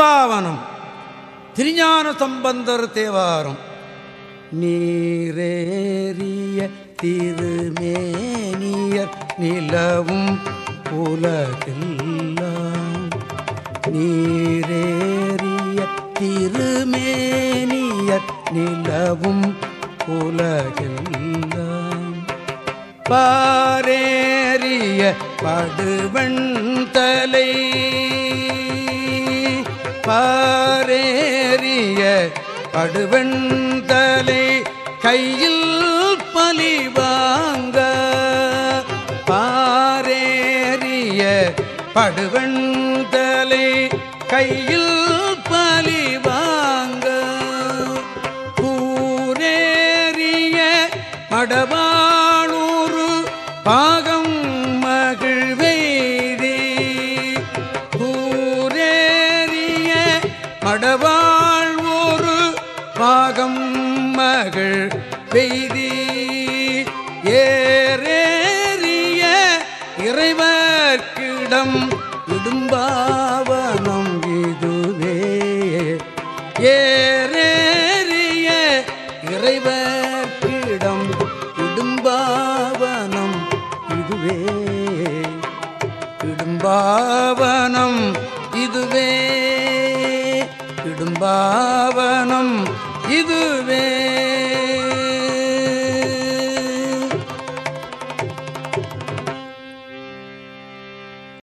இடும்பாவனம் திருஞான சம்பந்தர் தேவாரம். நீரேறிய திருமேனியர் நிலவும் உலகெல்லாம். நீரேறிய திருமேனியர் நிலவும் உலகெல்லாம். பாரேறிய படுவன் தலை கடுவெண்தலை கையில் பலிவாங்க பாரேறிய படுவெண்தலை கையில் பலி வாங்க கூரேறிய மடவாளூரு பாகம் பாகம் மகள் பெய்தி ஏரேறிய இறைவர்க்கிடம் இடும்பாவனம் இதுவே. ஏரேறிய இறைவர்க்கிடம் இடும்பாவனம் இதுவே. இடும்பாவனம் இதுவே. இடும்பாவனம் இதுவே